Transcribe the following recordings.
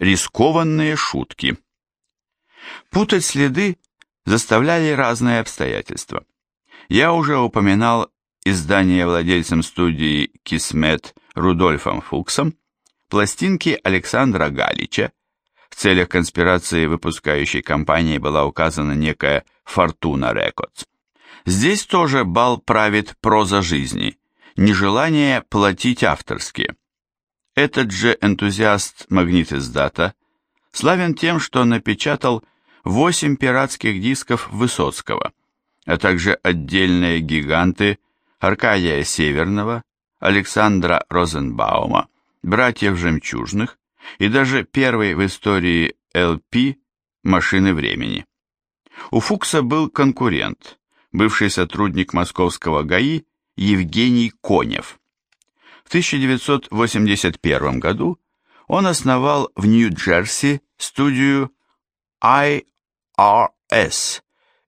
Рискованные шутки. Путать следы заставляли разные обстоятельства. Я уже упоминал издание владельцем студии «Кисмет» Рудольфом Фуксом, пластинки Александра Галича, в целях конспирации выпускающей компании была указана некая «Фортуна Рекордс». Здесь тоже бал правит проза жизни, нежелание платить авторские. Этот же энтузиаст магнит издата славен тем, что напечатал восемь пиратских дисков Высоцкого, а также отдельные гиганты Аркадия Северного, Александра Розенбаума, братьев Жемчужных и даже первый в истории LP «Машины времени». У Фукса был конкурент, бывший сотрудник московского ГАИ Евгений Конев. В 1981 году он основал в Нью-Джерси студию IRS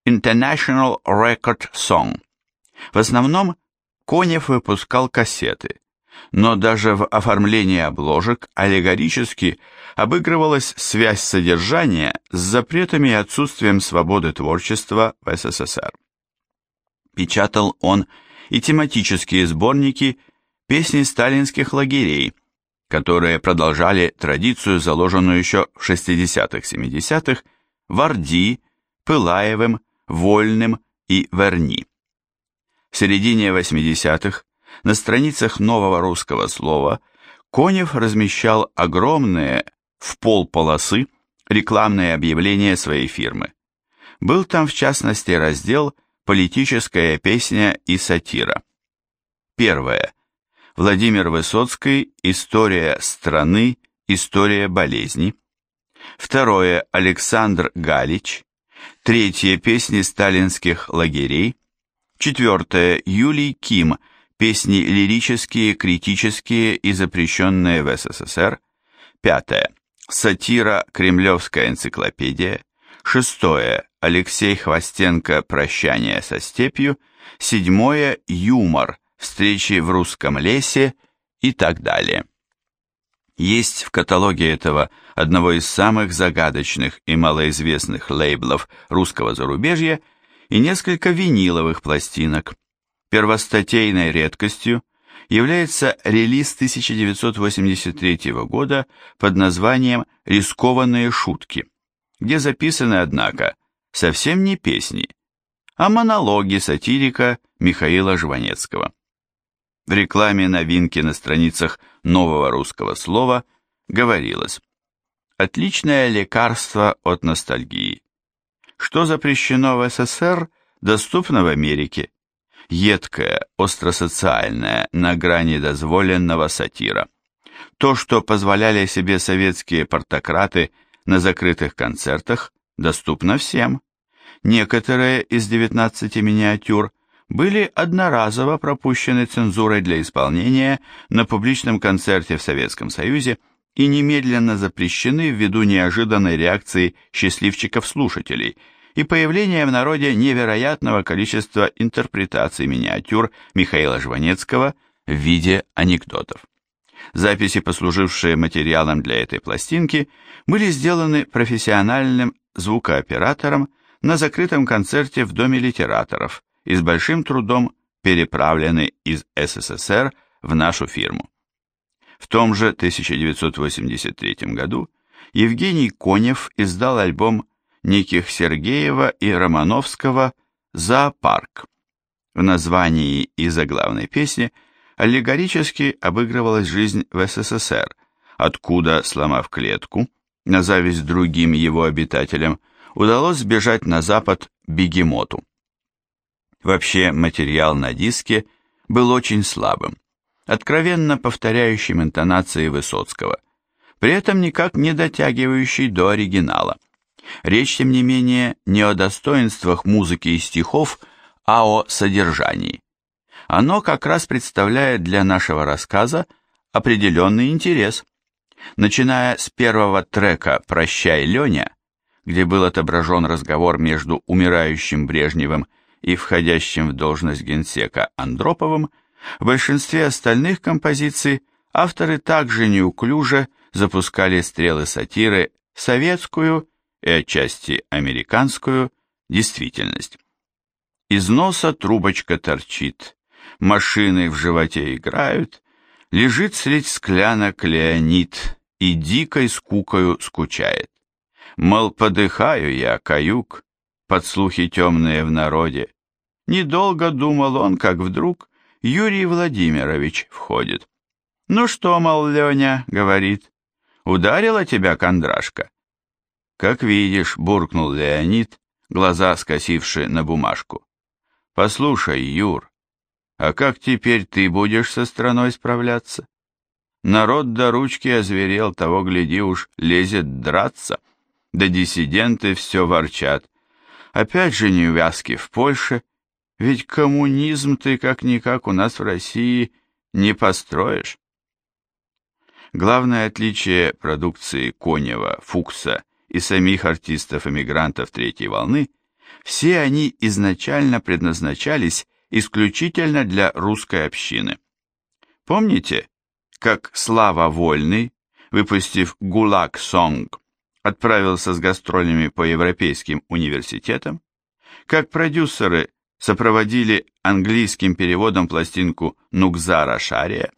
International Record Song. В основном Конев выпускал кассеты, но даже в оформлении обложек аллегорически обыгрывалась связь содержания с запретами и отсутствием свободы творчества в СССР. Печатал он и тематические сборники песни сталинских лагерей, которые продолжали традицию, заложенную еще в 60-70-х Варди, Пылаевым, Вольным и Верни. В середине 80-х на страницах нового русского слова Конев размещал огромные в пол полосы рекламные объявления своей фирмы. Был там в частности раздел «Политическая песня и сатира». Первое. Владимир Высоцкий «История страны, история болезни». Второе. Александр Галич. Третье. Песни сталинских лагерей. Четвертое. Юлий Ким. Песни лирические, критические и запрещенные в СССР. Пятое. Сатира «Кремлевская энциклопедия». Шестое. Алексей Хвостенко «Прощание со степью». Седьмое. Юмор. Встречи в русском лесе и так далее. Есть в каталоге этого одного из самых загадочных и малоизвестных лейблов русского зарубежья – и несколько виниловых пластинок. Первостатейной редкостью является релиз 1983 года под названием «Рискованные шутки», где записаны, однако, совсем не песни, а монологи сатирика Михаила Жванецкого. В рекламе новинки на страницах нового русского слова говорилось «Отличное лекарство от ностальгии». Что запрещено в СССР, доступно в Америке. Едкая, остросоциальная, на грани дозволенного сатира. То, что позволяли себе советские портократы на закрытых концертах, доступно всем. Некоторые из 19 миниатюр были одноразово пропущены цензурой для исполнения на публичном концерте в Советском Союзе и немедленно запрещены ввиду неожиданной реакции счастливчиков-слушателей и появления в народе невероятного количества интерпретаций миниатюр Михаила Жванецкого в виде анекдотов. Записи, послужившие материалом для этой пластинки, были сделаны профессиональным звукооператором на закрытом концерте в Доме литераторов и с большим трудом переправлены из СССР в нашу фирму. В том же 1983 году Евгений Конев издал альбом неких Сергеева и Романовского «Зоопарк». В названии и заглавной песни аллегорически обыгрывалась жизнь в СССР, откуда, сломав клетку, на зависть другим его обитателям, удалось сбежать на запад бегемоту. Вообще материал на диске был очень слабым откровенно повторяющим интонации Высоцкого, при этом никак не дотягивающий до оригинала. Речь, тем не менее, не о достоинствах музыки и стихов, а о содержании. Оно как раз представляет для нашего рассказа определенный интерес. Начиная с первого трека «Прощай, Леня», где был отображен разговор между умирающим Брежневым и входящим в должность генсека Андроповым, в большинстве остальных композиций авторы также неуклюже, запускали стрелы сатиры в советскую и отчасти американскую действительность. Из носа трубочка торчит, машины в животе играют, лежит средь склянок Леонид и дикой скукою скучает. Мол, подыхаю я, каюк, под слухи темные в народе. Недолго думал он, как вдруг Юрий Владимирович входит. «Ну что, мол, Леня, — говорит, — ударила тебя кондрашка?» «Как видишь», — буркнул Леонид, глаза скосившие на бумажку. «Послушай, Юр, а как теперь ты будешь со страной справляться? Народ до ручки озверел, того, гляди уж, лезет драться, да диссиденты все ворчат. Опять же неувязки в Польше, ведь коммунизм ты как-никак у нас в России не построишь. Главное отличие продукции Конева, Фукса и самих артистов-эмигрантов третьей волны – все они изначально предназначались исключительно для русской общины. Помните, как Слава Вольный, выпустив «ГУЛАГ Сонг», отправился с гастролями по европейским университетам? Как продюсеры сопроводили английским переводом пластинку Нукзара Шария?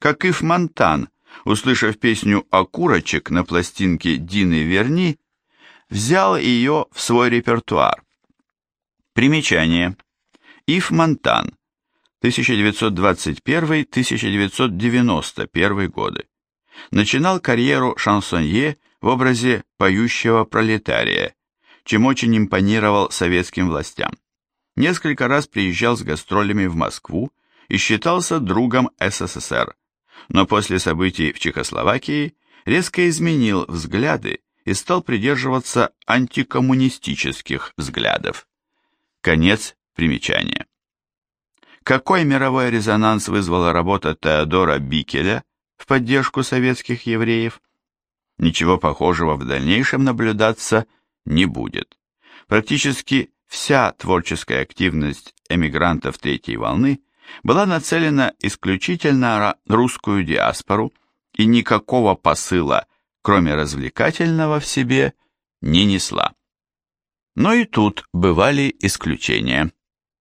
Как Ив Монтан, услышав песню «Окурочек» на пластинке Дины Верни, взял ее в свой репертуар? Примечание. Ив Монтан, 1921-1991 годы. Начинал карьеру шансонье в образе поющего пролетария, чем очень импонировал советским властям. Несколько раз приезжал с гастролями в Москву и считался другом СССР, но после событий в Чехословакии резко изменил взгляды и стал придерживаться антикоммунистических взглядов. Конец примечания. Какой мировой резонанс вызвала работа Теодора Бикеля в поддержку советских евреев? Ничего похожего в дальнейшем наблюдаться не будет. Практически вся творческая активность эмигрантов третьей волны была нацелена исключительно на русскую диаспору и никакого посыла, кроме развлекательного в себе, не несла. Но и тут бывали исключения.